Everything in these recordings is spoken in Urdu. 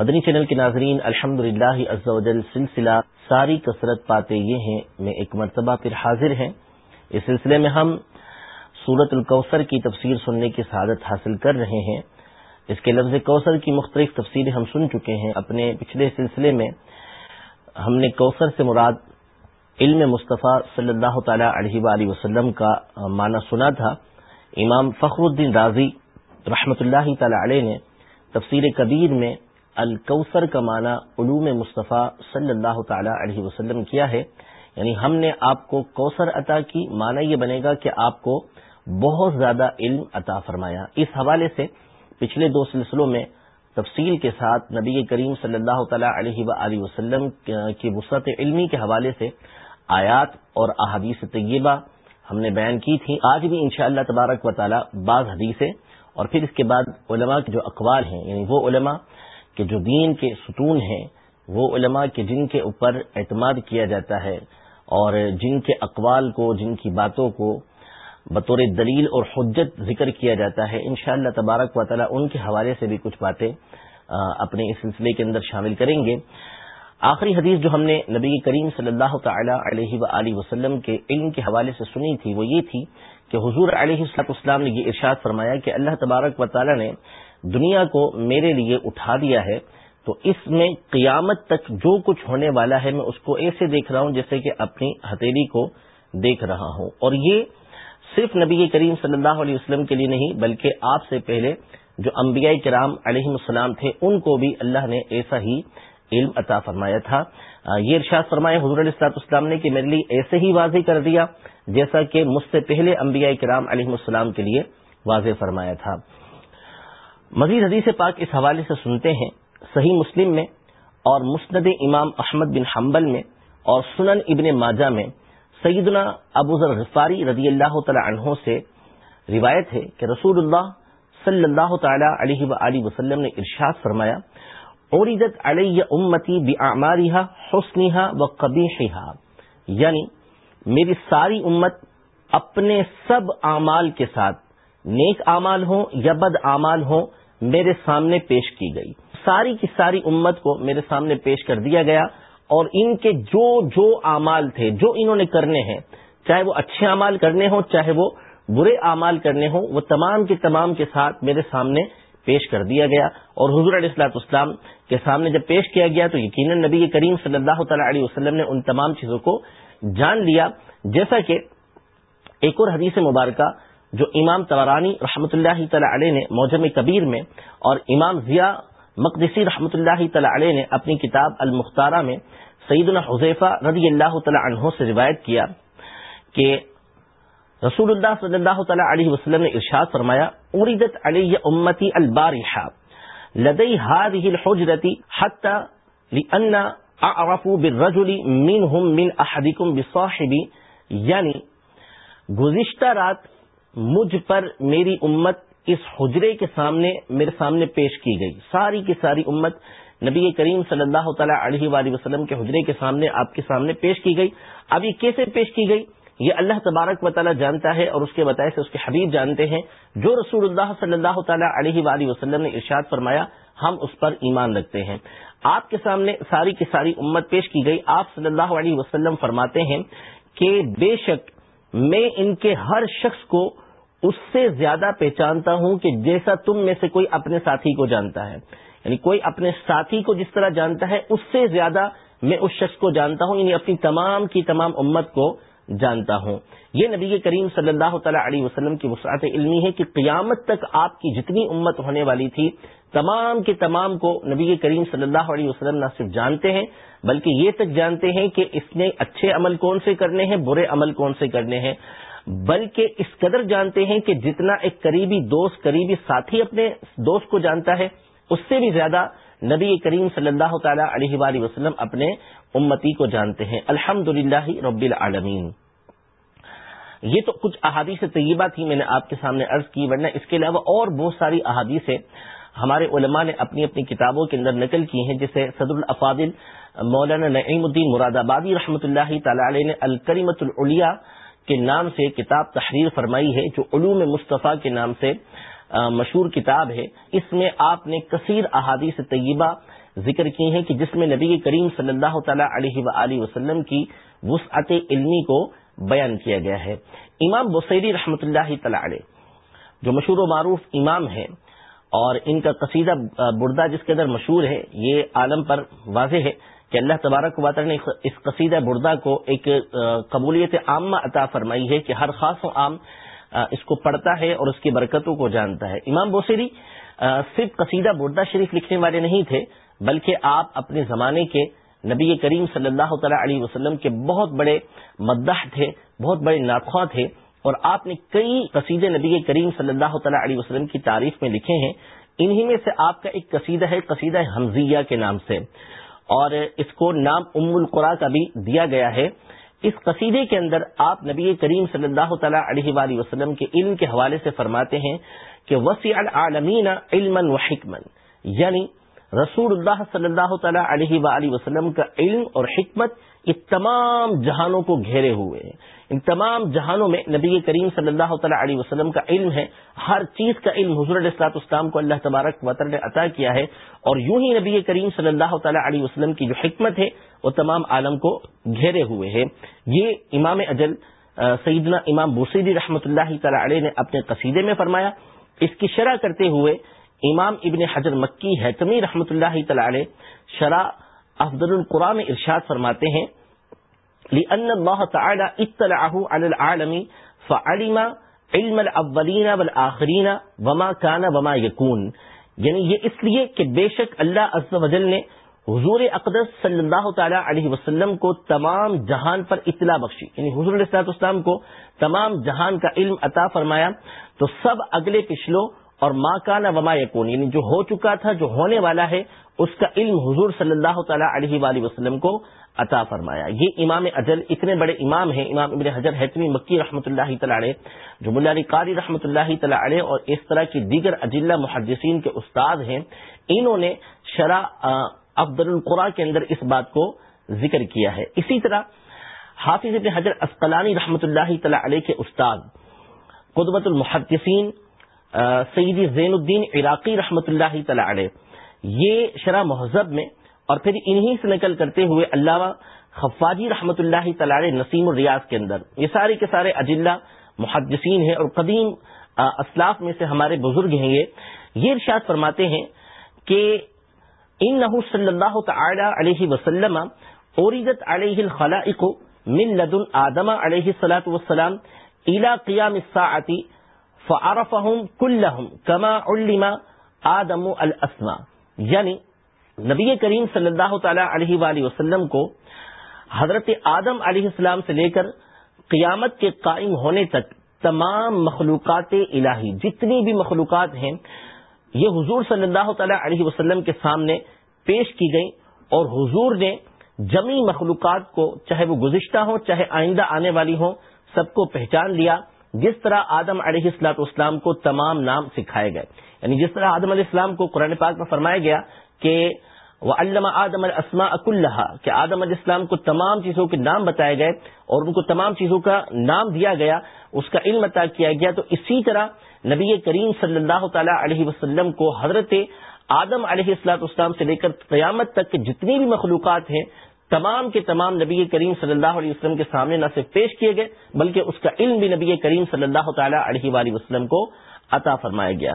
مدنی چینل کے ناظرین الحمد للہ سلسلہ ساری کثرت پاتے یہ ہیں۔ میں ایک مرتبہ پھر حاضر ہیں۔ اس سلسلے میں ہم سورت الکوثر کی تفسیر سننے کی سعادت حاصل کر رہے ہیں۔ اس کے لفظ کوثر کی مختلف تفصیلیں ہم سن چکے ہیں۔ اپنے پچھلے سلسلے میں ہم نے کوثر سے مراد علم مصطفیٰ صلی اللہ تعالی علیہ وآلہ وسلم کا معنی سنا تھا۔ امام فخر الدین راضی رحمت اللہ تعالی علیہ نے تفسیر کبیر میں الکوثر کا معنی علوم مصطفیٰ صلی اللہ تعالی علیہ وسلم کیا ہے۔ یعنی ہم نے آپ کو کوثر عطا کی، معنی یہ بنے گا کہ آپ کو بہت زیادہ علم عطا فرمایا۔ اس حوالے سے پچھلے دو سلسلوں میں تفصیل کے ساتھ نبی کریم صلی اللہ تعالی علیہ و وسلم کی وسعت علمی کے حوالے سے آیات اور احادیث طیبہ ہم نے بیان کی تھی۔ آج بھی انشاءاللہ تبارک و تعالی بعض حدیثیں اور پھر اس کے بعد علماء کے جو اقوال ہیں یعنی وہ علماء کہ جو دین کے ستون ہیں، وہ علماء کے جن کے اوپر اعتماد کیا جاتا ہے اور جن کے اقوال کو، جن کی باتوں کو بطور دلیل اور حجت ذکر کیا جاتا ہے، انشاءاللہ تبارک و تعالی ان کے حوالے سے بھی کچھ باتیں اپنے اس سلسلے کے اندر شامل کریں گے۔ آخری حدیث جو ہم نے نبی کریم صلی اللہ تعالی علیہ و وسلم کے علم کے حوالے سے سنی تھی، وہ یہ تھی کہ حضور علیہ اسلام نے یہ ارشاد فرمایا کہ اللہ تبارک و تعالی نے دنیا کو میرے لیے اٹھا دیا ہے، تو اس میں قیامت تک جو کچھ ہونے والا ہے، میں اس کو ایسے دیکھ رہا ہوں جیسے کہ اپنی ہتھیلی کو دیکھ رہا ہوں۔ اور یہ صرف نبی کریم صلی اللہ علیہ وسلم کے لیے نہیں، بلکہ آپ سے پہلے جو انبیاء کرام علیہ السلام تھے، ان کو بھی اللہ نے ایسا ہی علم عطا فرمایا تھا۔ یہ ارشاد فرمایا حضور علیہ السلاط اسلام نے کہ میرے لیے ایسے ہی واضح کر دیا جیسا کہ مجھ سے پہلے انبیاء کرام علیہ السلام کے لیے واضح فرمایا تھا۔ مزید حدیث پاک اس حوالے سے سنتے ہیں، صحیح مسلم میں اور مسند امام احمد بن حنبل میں اور سنن ابن ماجہ میں سیدنا ابو ذر غفاری رضی اللہ تعالی عنہ سے روایت ہے کہ رسول اللہ صلی اللہ تعالی علیہ و وسلم نے ارشاد فرمایا اوریدت علیہ امتی بآمارها حسنها و قبیحها یعنی میری ساری امت اپنے سب اعمال کے ساتھ، نیک اعمال ہوں یا بد اعمال ہوں میرے سامنے پیش کی گئی۔ ساری کی ساری امت کو میرے سامنے پیش کر دیا گیا اور ان کے جو جو اعمال تھے، جو انہوں نے کرنے ہیں، چاہے وہ اچھے اعمال کرنے ہوں، چاہے وہ برے اعمال کرنے ہوں، وہ تمام کے تمام کے ساتھ میرے سامنے پیش کر دیا گیا۔ اور حضور علیہ السلاط اسلام کے سامنے جب پیش کیا گیا تو یقیناً نبی کریم صلی اللہ تعالی علیہ وسلم نے ان تمام چیزوں کو جان لیا۔ جیسا کہ ایک اور حدیث مبارکہ جو امام تورانی رحمۃ اللہ تعالی علیہ نے موجم کبیر میں اور امام ضیاء مقدسی رحمۃ اللہ تعالی علیہ نے اپنی کتاب المختارہ میں سعید الحضیفہ رضی اللہ تعالی عنہ سے روایت کیا کہ رسول اللہ صلی اللہ تعالی علیہ وسلم نے ارشاد فرمایا، اریدت علیہ امتی البارحہ لدئی هذه الحجرتی حتی لئن اعرفوا بالرجل منهم من احدكم بصاحبی. یعنی گزشتہ رات مجھ پر میری امت اس حجرے کے سامنے، میرے سامنے پیش کی گئی۔ ساری کی ساری امت نبی کریم صلی اللہ تعالیٰ علیہ وآلہ وسلم کے حجرے کے سامنے، آپ کے سامنے پیش کی گئی۔ اب یہ کیسے پیش کی گئی؟ یہ اللہ تبارک و تعالیٰ جانتا ہے اور اس کے بتائے سے اس کے حبیب جانتے ہیں۔ جو رسول اللہ صلی اللہ تعالیٰ علیہ وآلہ وسلم نے ارشاد فرمایا، ہم اس پر ایمان رکھتے ہیں۔ آپ کے سامنے ساری کی ساری امت پیش کی گئی۔ آپ صلی اللہ علیہ وسلم فرماتے ہیں کہ بے شک میں ان کے ہر شخص کو اس سے زیادہ پہچانتا ہوں کہ جیسا تم میں سے کوئی اپنے ساتھی کو جانتا ہے۔ یعنی کوئی اپنے ساتھی کو جس طرح جانتا ہے، اس سے زیادہ میں اس شخص کو جانتا ہوں یعنی اپنی تمام کی تمام امت کو جانتا ہوں۔ یہ نبی کریم صلی اللہ تعالی علیہ وسلم کی وسعت علمی ہے کہ قیامت تک آپ کی جتنی امت ہونے والی تھی، تمام کے تمام کو نبی کریم صلی اللہ علیہ وسلم نہ صرف جانتے ہیں، بلکہ یہ تک جانتے ہیں کہ اس نے اچھے عمل کون سے کرنے ہیں، برے عمل کون سے کرنے ہیں۔ بلکہ اس قدر جانتے ہیں کہ جتنا ایک قریبی دوست، قریبی ساتھی اپنے دوست کو جانتا ہے، اس سے بھی زیادہ نبی کریم صلی اللہ تعالی علیہ وآلہ وسلم اپنے امتی کو جانتے ہیں۔ الحمد رب العالمین۔ یہ تو کچھ احادیث طیبہ تھی میں نے آپ کے سامنے عرض کی، ورنہ اس کے علاوہ اور بہت ساری احادیث ہمارے علماء نے اپنی اپنی کتابوں کے اندر نقل کی ہیں جسے صدر الافاضل مولانا نعیم الدین مراد آبادی رحمۃ اللہ تعالی علیہ نے الکریمت العلیا کے نام سے کتاب تحریر فرمائی ہے، جو علوم مصطفیٰ کے نام سے مشہور کتاب ہے۔ اس میں آپ نے کثیر احادیث طیبہ ذکر کی ہیں کہ جس میں نبی کریم صلی اللہ تعالی علیہ و وسلم کی وسعت علمی کو بیان کیا گیا ہے۔ امام بسیری رحمۃ اللہ تعالی جو مشہور و معروف امام ہے اور ان کا قصیدہ بردہ جس کے اندر مشہور ہے، یہ عالم پر واضح ہے۔ کہ اللہ تبارک واتر نے اس قصیدہ بردہ کو ایک قبولیت عامہ عطا فرمائی ہے کہ ہر خاص و عام اس کو پڑھتا ہے اور اس کی برکتوں کو جانتا ہے۔ امام بوسری صرف قصیدہ بردہ شریف لکھنے والے نہیں تھے، بلکہ آپ اپنے زمانے کے نبی کریم صلی اللہ تعالی علیہ وسلم کے بہت بڑے مدح تھے، بہت بڑے ناخواں تھے اور آپ نے کئی قصیدے نبی کریم صلی اللہ تعالی علیہ وسلم کی تعریف میں لکھے ہیں۔ انہی میں سے آپ کا ایک قصیدہ ہے، قصیدہ حمزیہ کے نام سے۔ اور اس کو نام ام القرا کا بھی دیا گیا ہے۔ اس قصیدے کے اندر آپ نبی کریم صلی اللہ تعالی علیہ وآلہ وسلم کے علم کے حوالے سے فرماتے ہیں کہ وسیع العالمین علم و حکمن یعنی رسول اللہ صلی اللہ تعالی علیہ وآلہ وسلم کا علم اور حکمت یہ تمام جہانوں کو گھیرے ہوئے ہیں ان تمام جہانوں میں نبی کریم صلی اللہ تعالی علیہ وسلم کا علم ہے، ہر چیز کا علم حضور السلاط اسلام کو اللہ تبارک وطر نے عطا کیا ہے، اور یوں ہی نبی کریم صلی اللہ تعالی علیہ وسلم کی جو حکمت ہے، وہ تمام عالم کو گھیرے ہوئے ہے۔ یہ امام اجل سیدنا امام بوسیدی رحمۃ اللہ تعالی علیہ نے اپنے قصیدے میں فرمایا۔ اس کی شرح کرتے ہوئے امام ابن حجر مکی حتمی رحمۃ اللہ تعالی شرح افضل القرآن میں ارشاد فرماتے ہیں، لأن الله تعالى اطلعه على العالم فعلم علم الاولین والآخرین وما کان وما یکون یعنی یہ اس لیے کہ بے شک اللہ عز و جل نے حضور اقدس صلی اللہ تعالی علیہ وسلم کو تمام جہان پر اطلاع بخشی۔ یعنی حضور علیہ السلام کو تمام جہان کا علم عطا فرمایا۔ تو سب اگلے پچھلوں اور ماں کا نہ وما یقون یعنی جو ہو چکا تھا، جو ہونے والا ہے، اس کا علم حضور صلی اللہ تعالی علیہ وآلہ وسلم کو عطا فرمایا۔ یہ امام اجل اتنے بڑے امام ہیں، امام ابن حجر حتمی، مکی رحمۃ اللہ تعالی جو ملا قاری رحمۃ اللہ تعالی اور اس طرح کی دیگر اجلہ محدثین کے استاد ہیں۔ انہوں نے شرح افضل القرا کے اندر اس بات کو ذکر کیا ہے۔ اسی طرح حافظ ابن حجر اسقلانی رحمۃ اللہ تعالی علیہ کے استاد قدبت المحدثین سیدی زین الدین عراقی رحمۃ اللہ تعالی علیہ۔ یہ شرح مہذب میں اور پھر انہی سے نقل کرتے ہوئے علامہ خفاجی رحمۃ اللہ تعالی نسیم الریاض کے اندر۔ یہ سارے کے سارے اجلہ محدثین ہیں اور قدیم اسلاف میں سے ہمارے بزرگ ہیں یہ۔ یہ ارشاد فرماتے ہیں کہ ان نحو صلی اللہ تعالی علیہ وسلم اوریدت علیہ الخلائق من لدن آدم علیہ السلاۃ وسلام الا قیام الساعتی فعرفهم كلهم كما علم آدم الاسماء یعنی نبی کریم صلی اللہ تعالی علیہ وآلہ وسلم کو حضرت آدم علیہ السلام سے لے کر قیامت کے قائم ہونے تک تمام مخلوقات الہی، جتنی بھی مخلوقات ہیں، یہ حضور صلی اللہ تعالی علیہ وسلم کے سامنے پیش کی گئی اور حضور نے جمی مخلوقات کو، چاہے وہ گزشتہ ہوں، چاہے آئندہ آنے والی ہوں، سب کو پہچان لیا۔ جس طرح آدم علیہ السلاط اسلام کو تمام نام سکھائے گئے یعنی جس طرح آدم علیہ السلام کو قرآن پاک میں فرمایا گیا کہ وہ علامہ آدم السما اک اللہ کہ آدم علیہ السلام کو تمام چیزوں کے نام بتائے گئے اور ان کو تمام چیزوں کا نام دیا گیا، اس کا علم عطا کیا گیا، تو اسی طرح نبی کریم صلی اللہ تعالی علیہ وسلم کو حضرت آدم علیہ السلاط اسلام سے لے کر قیامت تک جتنی بھی مخلوقات ہیں تمام کے تمام نبی کریم صلی اللہ علیہ وسلم کے سامنے نہ صرف پیش کیے گئے، بلکہ اس کا علم بھی نبی کریم صلی اللہ تعالی علیہ وآلہ وسلم کو عطا فرمایا گیا۔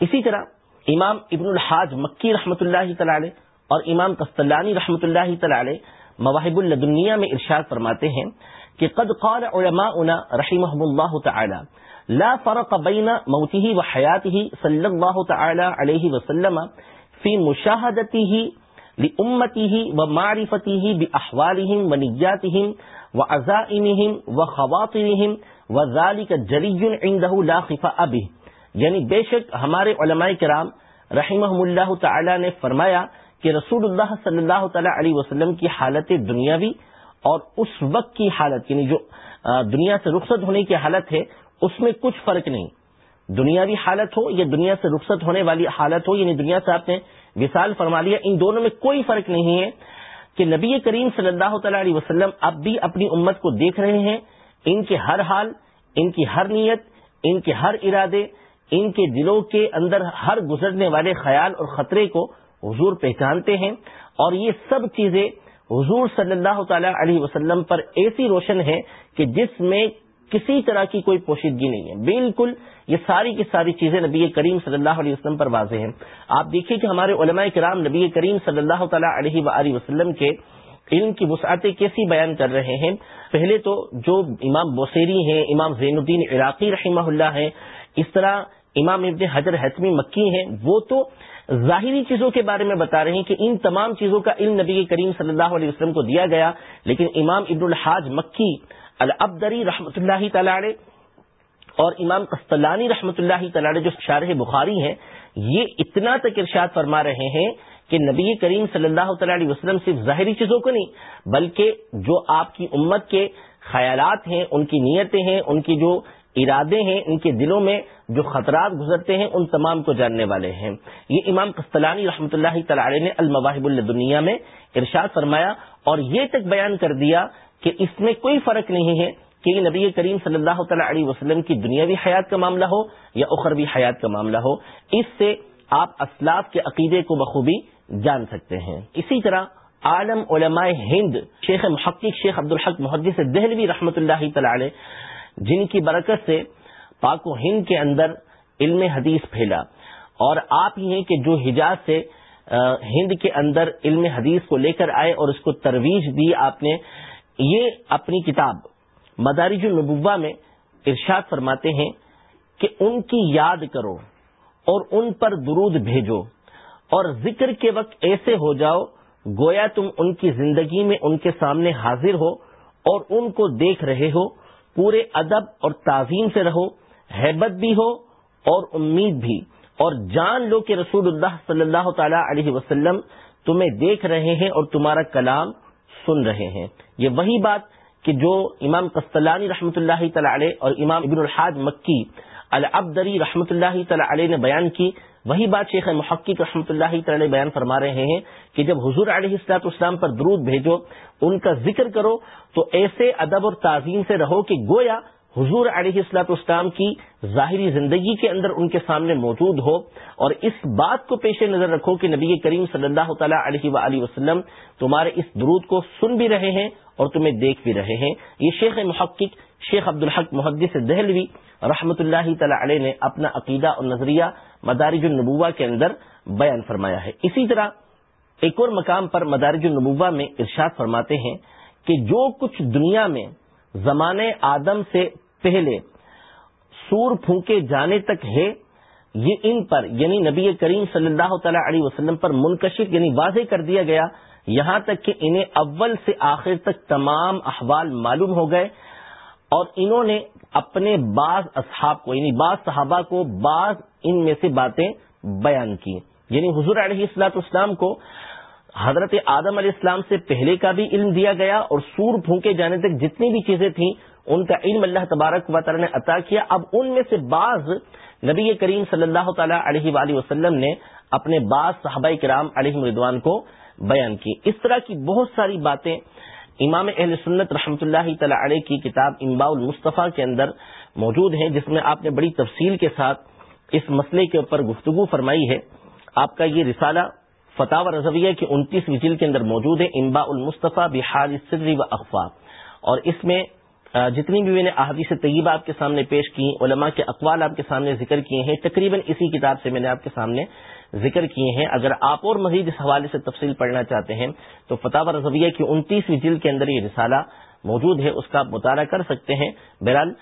اسی طرح امام ابن الحاج مکی رحمۃ اللہ تعالی اور امام قسطلانی رحمۃ اللہ تعالی مواہب الدنیا میں ارشاد فرماتے ہیں کہ قد قال علماؤنا رحمہ اللہ تعالی، لا فرق بین موته وحیاته صلی اللہ تعالی علیہ وسلم فی مشاہدته لأمته ومعرفته بأحوالهم ونياتهم وعزائمهم وخواطرهم وذلك جري عنده لا خفاء به یعنی بے شک ہمارے علماء کرام رحمہ اللہ تعالی نے فرمایا کہ رسول اللہ صلی اللہ تعالی علیہ وسلم کی حالت دنیاوی اور اس وقت کی حالت یعنی جو دنیا سے رخصت ہونے کی حالت ہے، اس میں کچھ فرق نہیں۔ دنیاوی حالت ہو یا دنیا سے رخصت ہونے والی حالت ہو یعنی دنیا سے آپ نے وصال فرما لیا، ان دونوں میں کوئی فرق نہیں ہے کہ نبی کریم صلی اللہ تعالی علیہ وسلم اب بھی اپنی امت کو دیکھ رہے ہیں، ان کے ہر حال، ان کی ہر نیت، ان کے ہر ارادے، ان کے دلوں کے اندر ہر گزرنے والے خیال اور خطرے کو حضور پہچانتے ہیں۔ اور یہ سب چیزیں حضور صلی اللہ تعالی علیہ وسلم پر ایسی روشن ہے کہ جس میں کسی طرح کی کوئی پوشیدگی نہیں ہے۔ بالکل یہ ساری کی ساری چیزیں نبی کریم صلی اللہ علیہ وسلم پر واضح ہیں۔ آپ دیکھیے کہ ہمارے علماء کرام نبی کریم صلی اللہ تعالیٰ علیہ و وسلم کے علم کی وسعتیں کیسی بیان کر رہے ہیں؟ پہلے تو جو امام بوسیری ہیں، امام زین الدین عراقی رحمہ اللہ ہیں، اس طرح امام ابن حضر حتمی مکی ہیں، وہ تو ظاہری چیزوں کے بارے میں بتا رہے ہیں کہ ان تمام چیزوں کا علم نبی کریم صلی اللہ علیہ وسلم کو دیا گیا، لیکن امام ابن الحاج مکی العبدری رحمۃ اللہ تعالی اور امام قسطلانی رحمۃ اللہ تعالی جو شارح بخاری ہیں، یہ اتنا تک ارشاد فرما رہے ہیں کہ نبی کریم صلی اللہ تعالی علیہ وسلم صرف ظاہری چیزوں کو نہیں، بلکہ جو آپ کی امت کے خیالات ہیں، ان کی نیتیں ہیں، ان کی جو ارادے ہیں، ان کے دلوں میں جو خطرات گزرتے ہیں، ان تمام کو جاننے والے ہیں۔ یہ امام قسطلانی رحمۃ اللہ تعالی نے المواہب الدنیا میں ارشاد فرمایا اور یہ تک بیان کر دیا کہ اس میں کوئی فرق نہیں ہے کہ یہ نبی کریم صلی اللہ تعالی علیہ وسلم کی دنیاوی حیات کا معاملہ ہو یا اخروی حیات کا معاملہ ہو، اس سے آپ اسلاف کے عقیدے کو بخوبی جان سکتے ہیں۔ اسی طرح عالم علماء ہند، شیخ محقق شیخ عبدالحق محدث دہلوی رحمۃ اللہ تعالی جن کی برکت سے پاک و ہند کے اندر علم حدیث پھیلا۔ اور آپ ہی ہیں کہ جو حجاز سے ہند کے اندر علم حدیث کو لے کر آئے اور اس کو ترویج دی آپ نے یہ اپنی کتاب مدارج النبوہ میں ارشاد فرماتے ہیں کہ ان کی یاد کرو اور ان پر درود بھیجو اور ذکر کے وقت ایسے ہو جاؤ گویا تم ان کی زندگی میں ان کے سامنے حاضر ہو اور ان کو دیکھ رہے ہو، پورے ادب اور تعظیم سے رہو، حیبت بھی ہو اور امید بھی۔ اور جان لو کہ رسول اللہ صلی اللہ تعالی علیہ وسلم تمہیں دیکھ رہے ہیں اور تمہارا کلام سن رہے ہیں۔ یہ وہی بات کہ جو امام قسطلانی رحمۃ اللہ تعالی علیہ اور امام ابن الحاد مکی العبدری رحمۃ اللہ تعالی علیہ نے بیان کی، وہی بات شیخ محقق رحمۃ اللہ تعالی بیان فرما رہے ہیں کہ جب حضور علیہ السلاط اسلام پر درود بھیجو، ان کا ذکر کرو تو ایسے ادب اور تعظیم سے رہو کہ گویا حضور علیہ السلاط اسلام کی ظاہری زندگی کے اندر ان کے سامنے موجود ہو اور اس بات کو پیش نظر رکھو کہ نبی کریم صلی اللہ تعالیٰ علیہ و وسلم تمہارے اس درود کو سن بھی رہے ہیں اور تمہیں دیکھ بھی رہے ہیں۔ یہ شیخ محقق شیخ عبدالحق محدث دہلوی رحمۃ اللہ تعالی علیہ نے اپنا عقیدہ اور نظریہ مدارج النبوہ کے اندر بیان فرمایا ہے۔ اسی طرح ایک اور مقام پر مدارج النبوہ میں ارشاد فرماتے ہیں کہ جو کچھ دنیا میں زمانے آدم سے پہلے سور پھونکے جانے تک ہے، یہ ان پر یعنی نبی کریم صلی اللہ تعالی علیہ وسلم پر منکشف یعنی واضح کر دیا گیا، یہاں تک کہ انہیں اول سے آخر تک تمام احوال معلوم ہو گئے اور انہوں نے اپنے بعض اصحاب کو یعنی بعض صحابہ کو بعض ان میں سے باتیں بیان کی۔ یعنی حضور علیہ السلاط اسلام کو حضرت آدم علیہ السلام سے پہلے کا بھی علم دیا گیا اور سور پھونکے جانے تک جتنی بھی چیزیں تھیں ان کا علم اللہ تبارک و تعالی نے عطا کیا۔ اب ان میں سے بعض نبی کریم صلی اللہ تعالی علیہ وآلہ وسلم نے اپنے بعض صحابہ کرام علیہ مردوان کو بیان کی۔ اس طرح کی بہت ساری باتیں امام اہل سنت رحمۃ اللہ تعالی علیہ کی کتاب امبا المصطفیٰ کے اندر موجود ہیں، جس میں آپ نے بڑی تفصیل کے ساتھ اس مسئلے کے اوپر گفتگو فرمائی ہے۔ آپ کا یہ رسالہ فتح رضویہ کے انتیس وزیل کے اندر موجود ہے امبا المصطفیٰ بحال سری و اقفا اور اس میں جتنی بھی میں نے احادیث طیبہ آپ کے سامنے پیش کی، علماء کے اقوال آپ کے سامنے ذکر کیے ہیں، تقریباً اسی کتاب سے میں نے آپ کے سامنے ذکر کیے ہیں۔ اگر آپ اور مزید اس حوالے سے تفصیل پڑھنا چاہتے ہیں، تو فتح رضویہ کی انتیسویں جلد کے اندر یہ رسالہ موجود ہے، اس کا آپ مطالعہ کر سکتے ہیں۔ بہرحال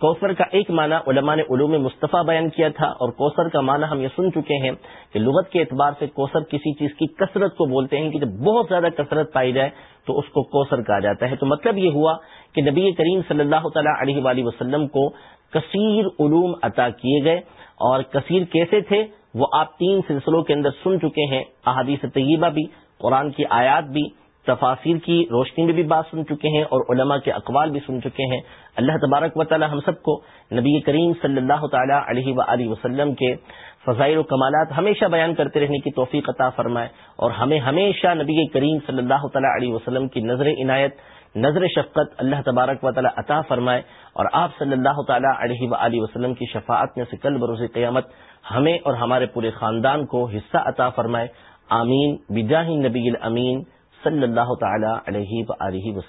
کوثر کا ایک معنی علماء نے علوم مصطفیٰ بیان کیا تھا اور کوثر کا معنی ہم یہ سن چکے ہیں کہ لغت کے اعتبار سے کوثر کسی چیز کی کثرت کو بولتے ہیں کہ جب بہت زیادہ کثرت پائی جائے تو اس کو کوثر کہا جاتا ہے۔ تو مطلب یہ ہوا کہ نبی کریم صلی اللہ تعالیٰ علیہ وآلہ وسلم کو کثیر علوم عطا کیے گئے اور کثیر کیسے تھے؟ وہ آپ تین سلسلوں کے اندر سن چکے ہیں، احادیث طیبہ بھی، قرآن کی آیات بھی۔ تفاصیر کی روشنی میں بھی بات سن چکے ہیں اور علماء کے اقوال بھی سن چکے ہیں۔ اللہ تبارک و تعالی ہم سب کو نبی کریم صلی اللہ تعالی علیہ و وسلم کے فضائل و کمالات ہمیشہ بیان کرتے رہنے کی توفیق عطا فرمائے اور ہمیں ہمیشہ نبی کریم صلی اللہ تعالی علیہ وسلم کی نظر عنایت، نظر شفقت اللہ تبارک و تعالی عطا فرمائے اور آپ صلی اللہ تعالیٰ علیہ و وسلم کی شفاعت میں سے کل بروز قیامت ہمیں اور ہمارے پورے خاندان کو حصہ عطا فرمائے۔ آمین۔ بجاہ نبی الامین۔ صلی اللہ تعالی علیہ وآلہ وسلم.